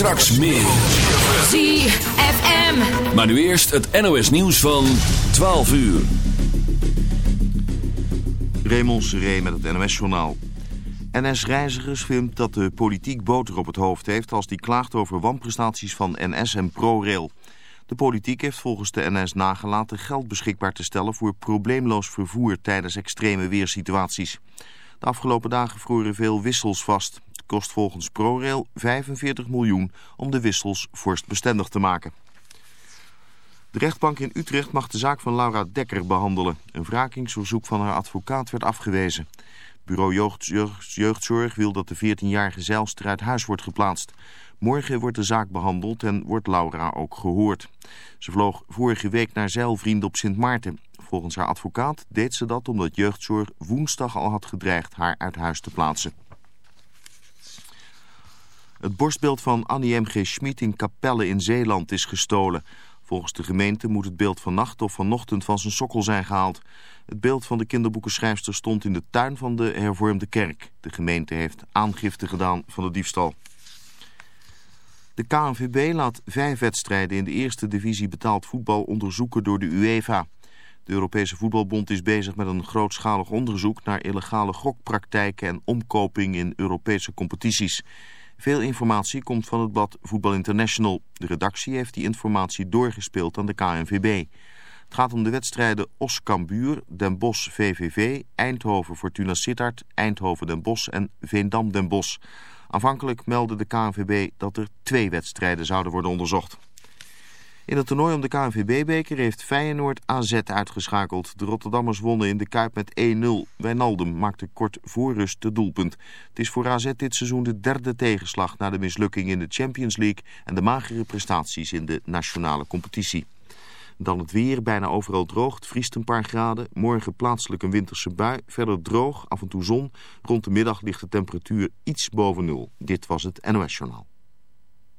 Straks meer. ZFM. Maar nu eerst het NOS nieuws van 12 uur. Raymond Seré met het NOS-journaal. NS Reizigers vindt dat de politiek boter op het hoofd heeft... als die klaagt over wanprestaties van NS en ProRail. De politiek heeft volgens de NS nagelaten geld beschikbaar te stellen... voor probleemloos vervoer tijdens extreme weersituaties. De afgelopen dagen vroegen veel wissels vast. Het kost volgens ProRail 45 miljoen om de wissels vorstbestendig te maken. De rechtbank in Utrecht mag de zaak van Laura Dekker behandelen. Een wrakingsverzoek van haar advocaat werd afgewezen. Bureau Jeugd, Jeugd, Jeugdzorg wil dat de 14-jarige zeilster uit huis wordt geplaatst. Morgen wordt de zaak behandeld en wordt Laura ook gehoord. Ze vloog vorige week naar zeilvrienden op Sint Maarten. Volgens haar advocaat deed ze dat omdat jeugdzorg woensdag al had gedreigd haar uit huis te plaatsen. Het borstbeeld van Annie M.G. Schmid in Capelle in Zeeland is gestolen. Volgens de gemeente moet het beeld vannacht of vanochtend van zijn sokkel zijn gehaald. Het beeld van de kinderboekenschrijfster stond in de tuin van de hervormde kerk. De gemeente heeft aangifte gedaan van de diefstal. De KNVB laat vijf wedstrijden in de eerste divisie betaald voetbal onderzoeken door de UEFA. De Europese Voetbalbond is bezig met een grootschalig onderzoek naar illegale gokpraktijken en omkoping in Europese competities. Veel informatie komt van het blad Voetbal International. De redactie heeft die informatie doorgespeeld aan de KNVB. Het gaat om de wedstrijden Os Cambuur, Den Bosch VVV, Eindhoven Fortuna Sittard, Eindhoven Den Bosch en Veendam Den Bosch. Aanvankelijk meldde de KNVB dat er twee wedstrijden zouden worden onderzocht. In het toernooi om de KNVB-beker heeft Feyenoord AZ uitgeschakeld. De Rotterdammers wonnen in de Kuip met 1-0. Wijnaldum maakte kort voor rust de doelpunt. Het is voor AZ dit seizoen de derde tegenslag na de mislukking in de Champions League... en de magere prestaties in de nationale competitie. Dan het weer, bijna overal droog, het vriest een paar graden. Morgen plaatselijk een winterse bui, verder droog, af en toe zon. Rond de middag ligt de temperatuur iets boven nul. Dit was het NOS Journaal.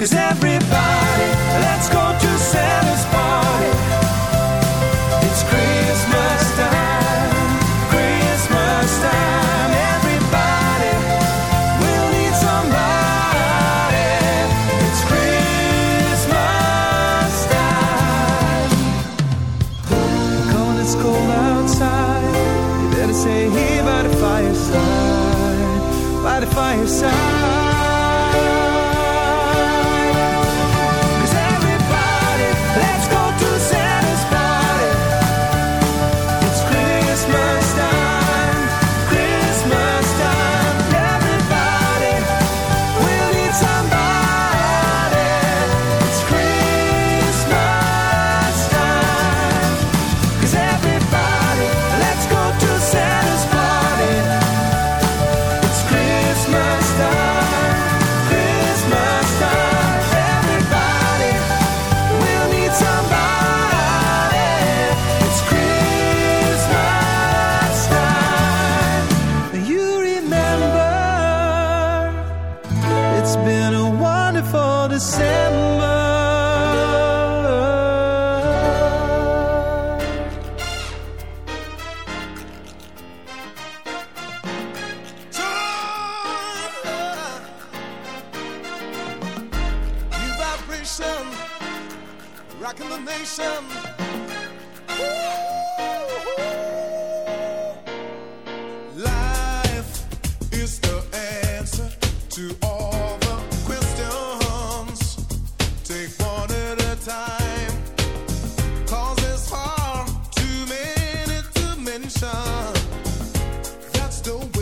'Cause everybody, So send a smile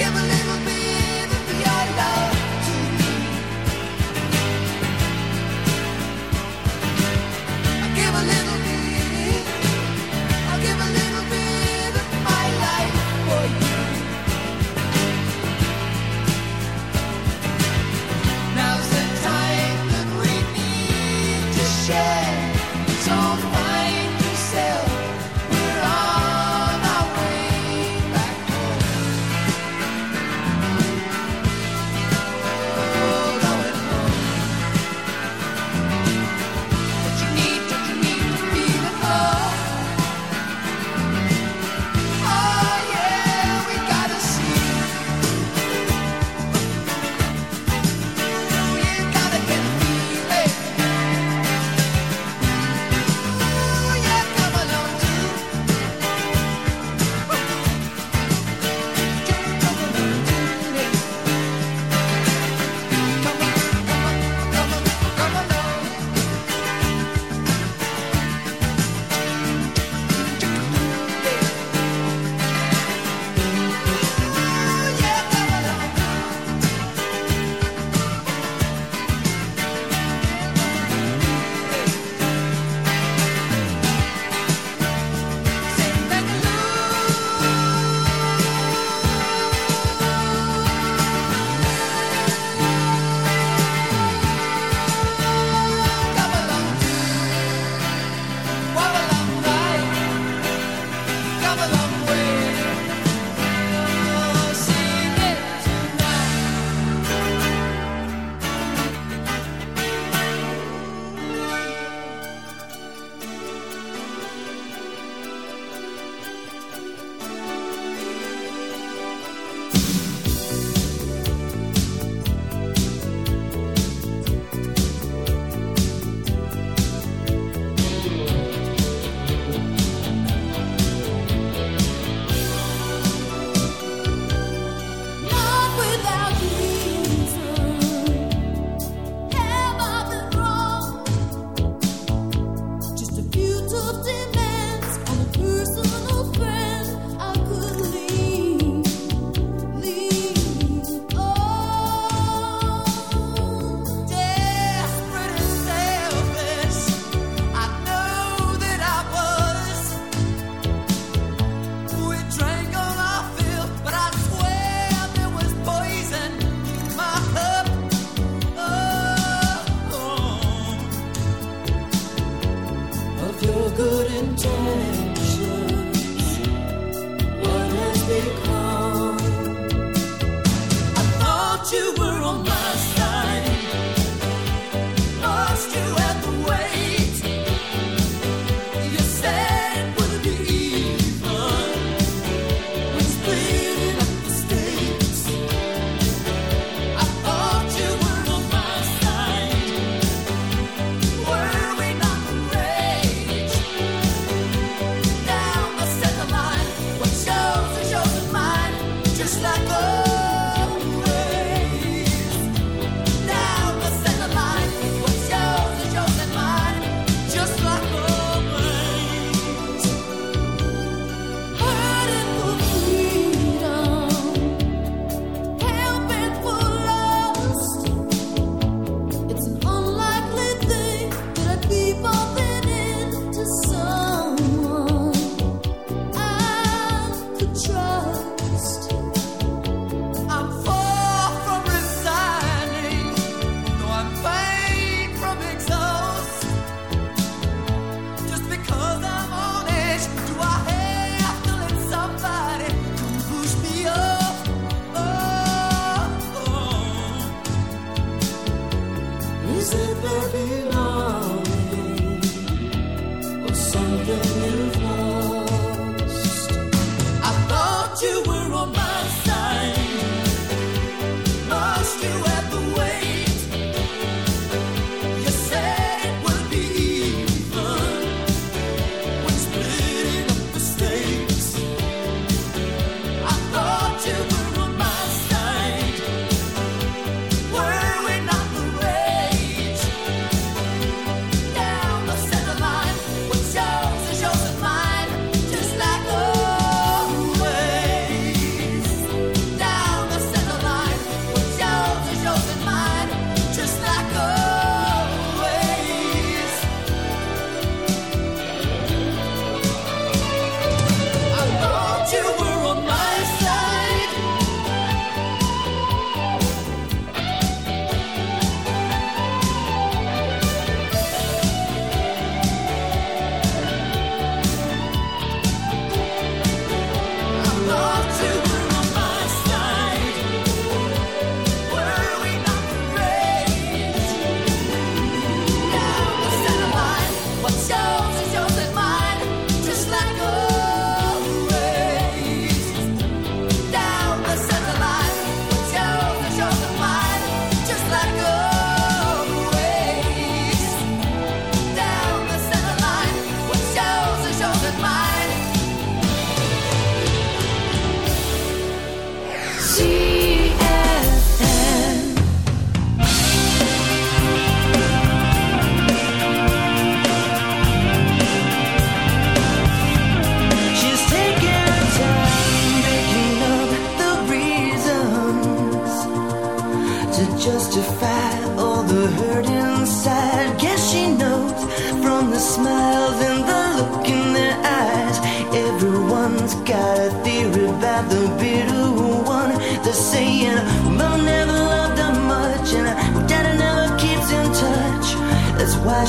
can't believe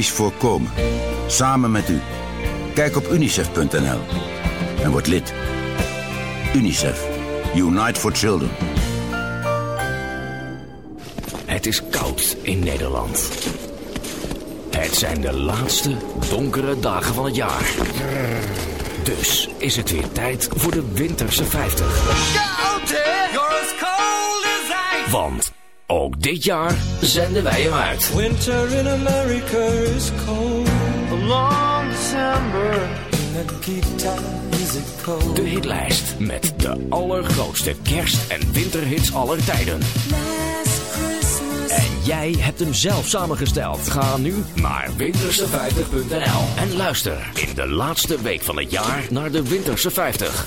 Baby's voorkomen. Samen met u. Kijk op unicef.nl en word lid. UNICEF. Unite for Children. Het is koud in Nederland. Het zijn de laatste donkere dagen van het jaar. Dus is het weer tijd voor de winterse 50. Koud, hè? You're as cold as ice. Want dit jaar zenden wij hem uit. Winter in America is cold. A long December. In Nikita is it cold. De hitlijst met de allergrootste kerst- en winterhits aller tijden. En jij hebt hem zelf samengesteld. Ga nu naar winterse50.nl en luister in de laatste week van het jaar naar de Winterse 50.